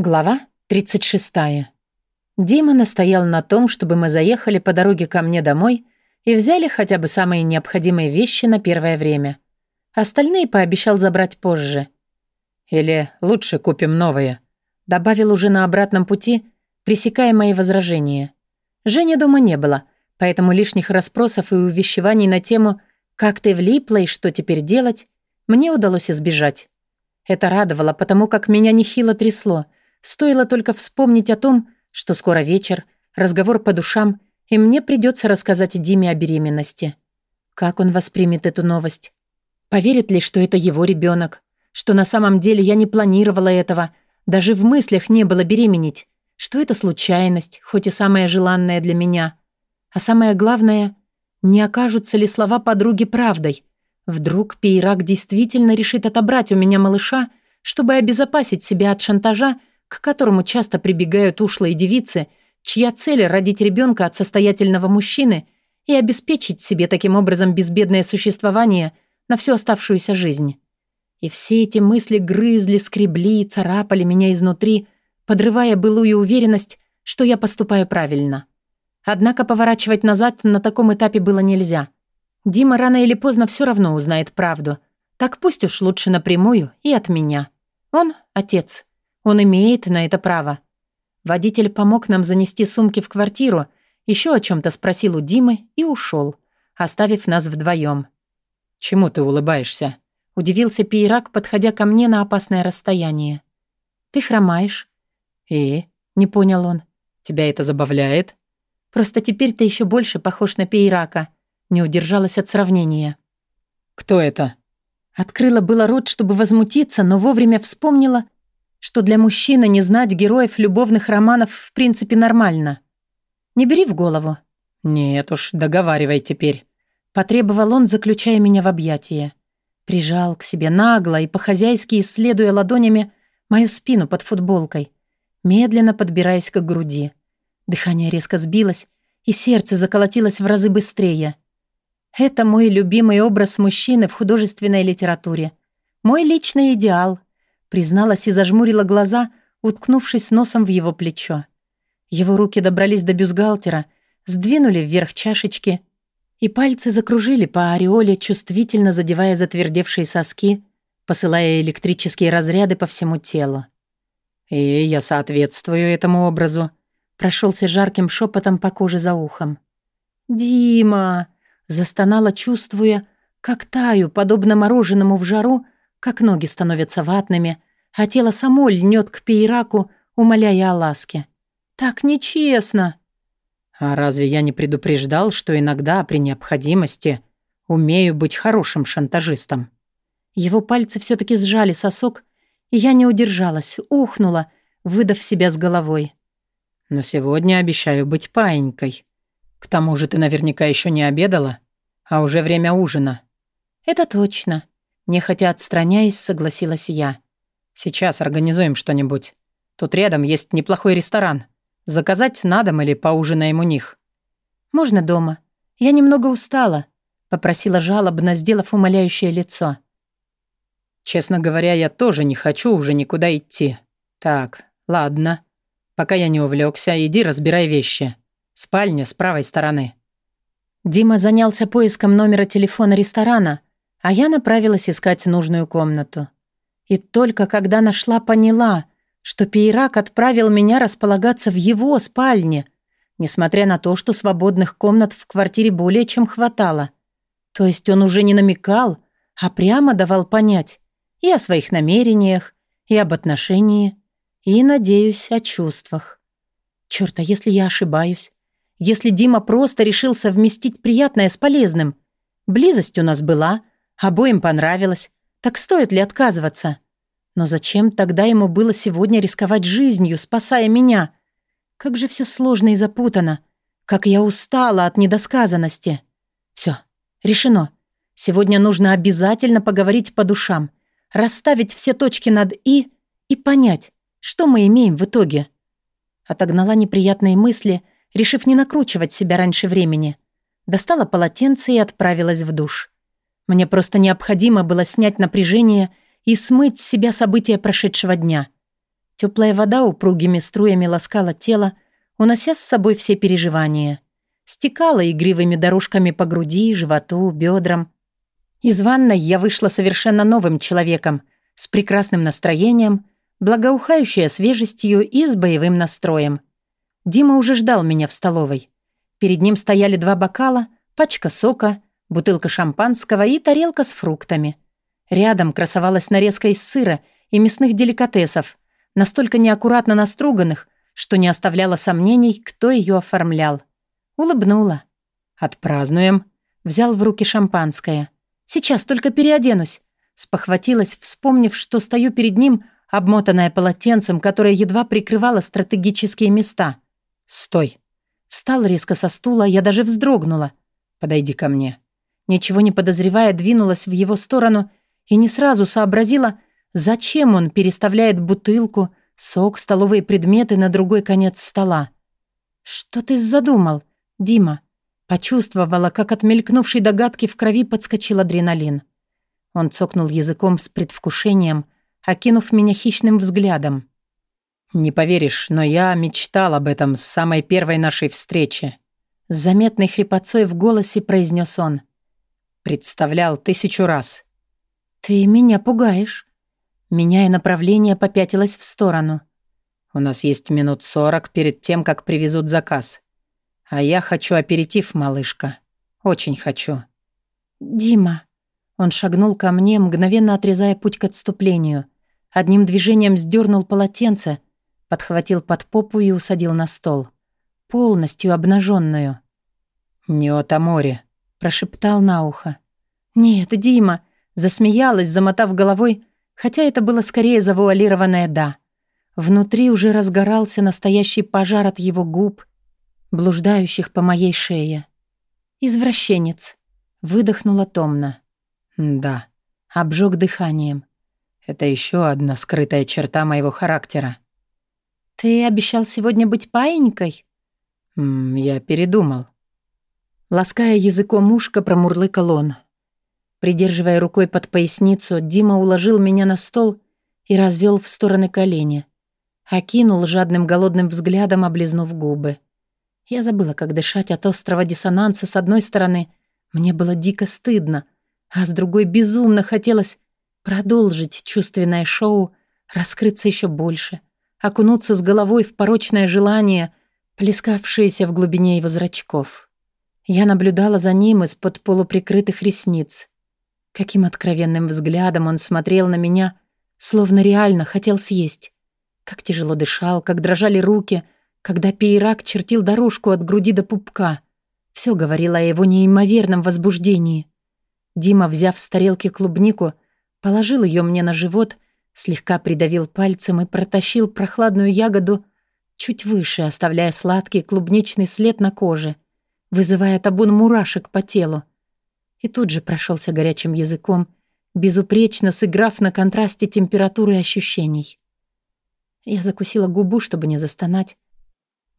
Глава 36. Дима настоял на том, чтобы мы заехали по дороге ко мне домой и взяли хотя бы самые необходимые вещи на первое время. Остальные пообещал забрать позже. «Или лучше купим новые», — добавил уже на обратном пути, пресекая мои возражения. Жени дома не было, поэтому лишних расспросов и увещеваний на тему «как ты влипла и что теперь делать» мне удалось избежать. Это радовало, потому как меня нехило трясло — Стоило только вспомнить о том, что скоро вечер, разговор по душам, и мне придется рассказать Диме о беременности. Как он воспримет эту новость? Поверит ли, что это его ребенок? Что на самом деле я не планировала этого, даже в мыслях не было беременеть? Что это случайность, хоть и самая желанная для меня? А самое главное, не окажутся ли слова подруги правдой? Вдруг Пейрак действительно решит отобрать у меня малыша, чтобы обезопасить себя от шантажа к которому часто прибегают ушлые девицы, чья цель — родить ребенка от состоятельного мужчины и обеспечить себе таким образом безбедное существование на всю оставшуюся жизнь. И все эти мысли грызли, скребли, царапали меня изнутри, подрывая былую уверенность, что я поступаю правильно. Однако поворачивать назад на таком этапе было нельзя. Дима рано или поздно все равно узнает правду. Так пусть уж лучше напрямую и от меня. Он — отец. Он имеет на это право. Водитель помог нам занести сумки в квартиру, еще о чем-то спросил у Димы и ушел, оставив нас вдвоем. «Чему ты улыбаешься?» — удивился Пейрак, подходя ко мне на опасное расстояние. «Ты хромаешь». «И?» — не понял он. «Тебя это забавляет?» «Просто теперь ты еще больше похож на Пейрака», — не удержалась от сравнения. «Кто это?» Открыла было рот, чтобы возмутиться, но вовремя вспомнила, что для мужчины не знать героев любовных романов в принципе нормально. Не бери в голову. Нет уж, договаривай теперь. Потребовал он, заключая меня в объятия. Прижал к себе нагло и по-хозяйски исследуя ладонями мою спину под футболкой, медленно подбираясь к груди. Дыхание резко сбилось, и сердце заколотилось в разы быстрее. Это мой любимый образ мужчины в художественной литературе. Мой личный идеал — Призналась и зажмурила глаза, уткнувшись носом в его плечо. Его руки добрались до бюстгальтера, сдвинули вверх чашечки, и пальцы закружили по ореоле, чувствительно задевая затвердевшие соски, посылая электрические разряды по всему телу. «И я соответствую этому образу», — прошелся жарким шепотом по коже за ухом. «Дима!» — застонала, чувствуя, как таю, подобно мороженому в жару, как ноги становятся ватными, а тело само льнет к пейраку, умоляя о ласке. «Так нечестно!» «А разве я не предупреждал, что иногда, при необходимости, умею быть хорошим шантажистом?» Его пальцы все таки сжали сосок, и я не удержалась, ухнула, выдав себя с головой. «Но сегодня обещаю быть паинькой. К тому же ты наверняка еще не обедала, а уже время ужина». «Это точно. Нехотя отстраняясь, согласилась я. «Сейчас организуем что-нибудь. Тут рядом есть неплохой ресторан. Заказать на дом или поужинаем у них?» «Можно дома. Я немного устала», — попросила жалобно, сделав умоляющее лицо. «Честно говоря, я тоже не хочу уже никуда идти. Так, ладно. Пока я не увлекся, иди разбирай вещи. Спальня с правой стороны». Дима занялся поиском номера телефона ресторана — а я направилась искать нужную комнату. И только когда нашла, поняла, что Пейрак отправил меня располагаться в его спальне, несмотря на то, что свободных комнат в квартире более чем хватало. То есть он уже не намекал, а прямо давал понять и о своих намерениях, и об отношении, и, надеюсь, о чувствах. Чёрт, а если я ошибаюсь? Если Дима просто решил совместить приятное с полезным? Близость у нас была — Обоим понравилось. Так стоит ли отказываться? Но зачем тогда ему было сегодня рисковать жизнью, спасая меня? Как же все сложно и запутано. Как я устала от недосказанности. Все, решено. Сегодня нужно обязательно поговорить по душам, расставить все точки над «и» и понять, что мы имеем в итоге. Отогнала неприятные мысли, решив не накручивать себя раньше времени. Достала полотенце и отправилась в душ. Мне просто необходимо было снять напряжение и смыть с себя события прошедшего дня. Теплая вода упругими струями ласкала тело, унося с собой все переживания. Стекала игривыми дорожками по груди, животу, бедрам. Из ванной я вышла совершенно новым человеком, с прекрасным настроением, благоухающая свежестью и с боевым настроем. Дима уже ждал меня в столовой. Перед ним стояли два бокала, пачка сока, бутылка шампанского и тарелка с фруктами. Рядом красовалась нарезка из сыра и мясных деликатесов, настолько неаккуратно наструганных, что не оставляло сомнений, кто ее оформлял. Улыбнула. «Отпразднуем». Взял в руки шампанское. «Сейчас только переоденусь». Спохватилась, вспомнив, что стою перед ним, обмотанная полотенцем, которое едва прикрывало стратегические места. «Стой!» Встал резко со стула, я даже вздрогнула. «Подойди ко мне». Ничего не подозревая, двинулась в его сторону и не сразу сообразила, Зачем он переставляет бутылку, сок, столовые предметы на другой конец стола? Что ты задумал, Дима? Почувствовала, как от мелькнувшей догадки в крови подскочил адреналин. Он цокнул языком с предвкушением, окинув меня хищным взглядом. «Не поверишь, но я мечтал об этом с самой первой нашей встречи». С заметной хрипотцой в голосе произнес он. «Представлял тысячу раз». «Ты меня пугаешь», Меняя направление, попятилась в сторону. «У нас есть минут сорок перед тем, как привезут заказ. А я хочу аперитив, малышка. Очень хочу». «Дима». Он шагнул ко мне, мгновенно отрезая путь к отступлению. Одним движением сдернул полотенце, подхватил под попу и усадил на стол. Полностью обнаженную. «Неота море», — прошептал на ухо. «Нет, Дима», — засмеялась, замотав головой, хотя это было скорее завуалированное «да». Внутри уже разгорался настоящий пожар от его губ, блуждающих по моей шее. «Извращенец», — выдохнула томно. «Да», — обжег дыханием. «Это еще одна скрытая черта моего характера». «Ты обещал сегодня быть паинькой?» М «Я передумал». Лаская языком ушко, промурлыкал он. Придерживая рукой под поясницу, Дима уложил меня на стол и развел в стороны колени. Окинул жадным голодным взглядом, облизнув губы. Я забыла, как дышать от острого диссонанса с одной стороны. Мне было дико стыдно, а с другой безумно хотелось продолжить чувственное шоу, раскрыться еще больше, окунуться с головой в порочное желание, плескавшееся в глубине его зрачков. Я наблюдала за ним из-под полуприкрытых ресниц. Каким откровенным взглядом он смотрел на меня, словно реально хотел съесть. Как тяжело дышал, как дрожали руки, когда пейрак чертил дорожку от груди до пупка. Все говорило о его неимоверном возбуждении. Дима, взяв с тарелки клубнику, положил ее мне на живот, слегка придавил пальцем и протащил прохладную ягоду чуть выше, оставляя сладкий клубничный след на коже, вызывая табун мурашек по телу и тут же прошелся горячим языком, безупречно сыграв на контрасте температуры ощущений. Я закусила губу, чтобы не застонать,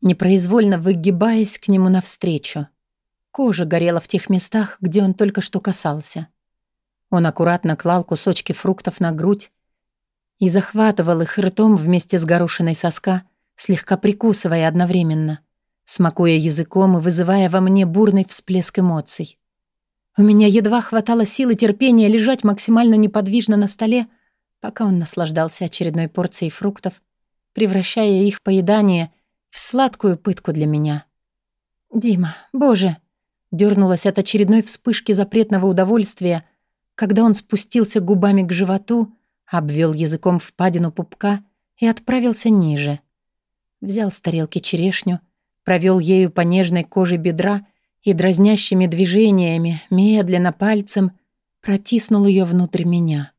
непроизвольно выгибаясь к нему навстречу. Кожа горела в тех местах, где он только что касался. Он аккуратно клал кусочки фруктов на грудь и захватывал их ртом вместе с горошиной соска, слегка прикусывая одновременно, смакуя языком и вызывая во мне бурный всплеск эмоций. У меня едва хватало силы терпения лежать максимально неподвижно на столе, пока он наслаждался очередной порцией фруктов, превращая их поедание в сладкую пытку для меня. «Дима, боже!» дернулась от очередной вспышки запретного удовольствия, когда он спустился губами к животу, обвел языком впадину пупка и отправился ниже. Взял с тарелки черешню, провел ею по нежной коже бедра и дразнящими движениями, медленно пальцем, протиснул ее внутрь меня.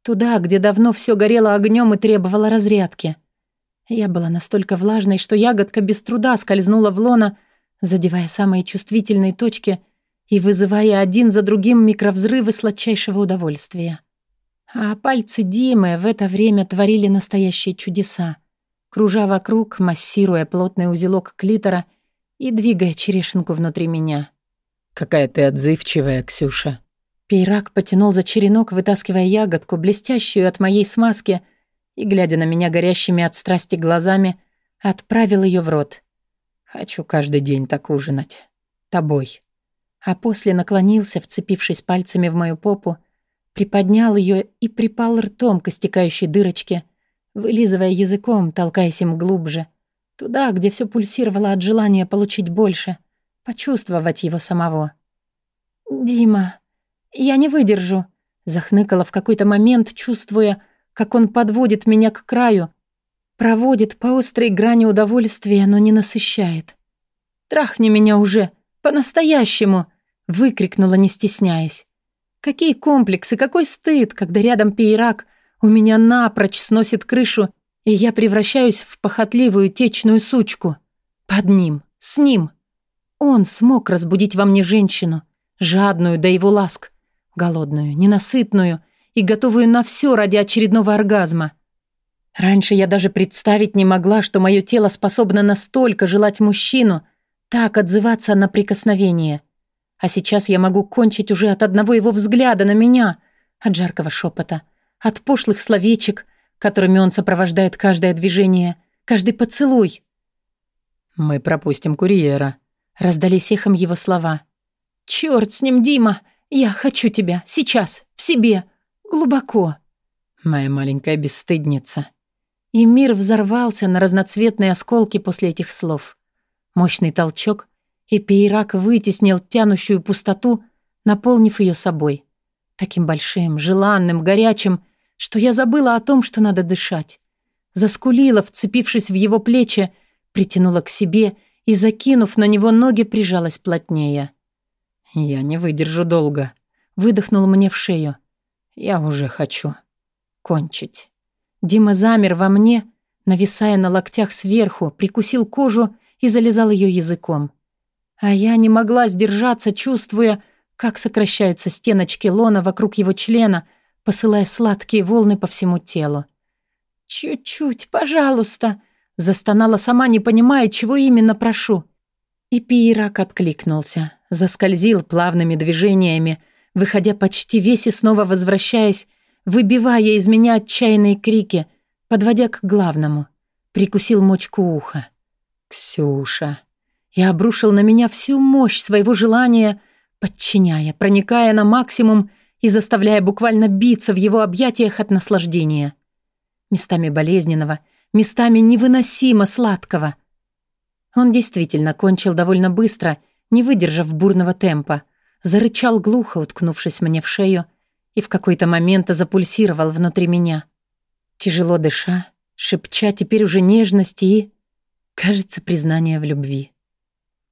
Туда, где давно все горело огнем и требовало разрядки. Я была настолько влажной, что ягодка без труда скользнула в лона, задевая самые чувствительные точки и вызывая один за другим микровзрывы сладчайшего удовольствия. А пальцы Димы в это время творили настоящие чудеса, кружа вокруг, массируя плотный узелок клитора и двигая черешинку внутри меня. «Какая ты отзывчивая, Ксюша!» Пейрак потянул за черенок, вытаскивая ягодку, блестящую от моей смазки, и, глядя на меня горящими от страсти глазами, отправил ее в рот. «Хочу каждый день так ужинать. Тобой». А после наклонился, вцепившись пальцами в мою попу, приподнял ее и припал ртом к истекающей дырочке, вылизывая языком, толкаясь им глубже, туда, где все пульсировало от желания получить больше, почувствовать его самого. «Дима, я не выдержу», — захныкала в какой-то момент, чувствуя, как он подводит меня к краю, проводит по острой грани удовольствия, но не насыщает. «Трахни меня уже, по-настоящему!» — выкрикнула, не стесняясь. Какие комплексы, какой стыд, когда рядом пейрак у меня напрочь сносит крышу, и я превращаюсь в похотливую течную сучку. Под ним, с ним. Он смог разбудить во мне женщину, жадную до его ласк, голодную, ненасытную и готовую на все ради очередного оргазма. Раньше я даже представить не могла, что мое тело способно настолько желать мужчину, так отзываться на прикосновение — а сейчас я могу кончить уже от одного его взгляда на меня, от жаркого шепота, от пошлых словечек, которыми он сопровождает каждое движение, каждый поцелуй. «Мы пропустим курьера», — раздались эхом его слова. «Чёрт с ним, Дима! Я хочу тебя, сейчас, в себе, глубоко!» «Моя маленькая бесстыдница!» И мир взорвался на разноцветные осколки после этих слов. Мощный толчок, и Пейрак вытеснил тянущую пустоту, наполнив ее собой. Таким большим, желанным, горячим, что я забыла о том, что надо дышать. Заскулила, вцепившись в его плечи, притянула к себе и, закинув на него ноги, прижалась плотнее. «Я не выдержу долго», — выдохнул мне в шею. «Я уже хочу кончить». Дима замер во мне, нависая на локтях сверху, прикусил кожу и залезал ее языком. А я не могла сдержаться, чувствуя, как сокращаются стеночки лона вокруг его члена, посылая сладкие волны по всему телу. «Чуть-чуть, пожалуйста», — застонала сама, не понимая, чего именно прошу. И пиерак откликнулся, заскользил плавными движениями, выходя почти весь и снова возвращаясь, выбивая из меня отчаянные крики, подводя к главному. Прикусил мочку уха. «Ксюша», и обрушил на меня всю мощь своего желания, подчиняя, проникая на максимум и заставляя буквально биться в его объятиях от наслаждения. Местами болезненного, местами невыносимо сладкого. Он действительно кончил довольно быстро, не выдержав бурного темпа, зарычал глухо, уткнувшись мне в шею, и в какой-то момент запульсировал внутри меня. Тяжело дыша, шепча теперь уже нежности и, кажется, признание в любви.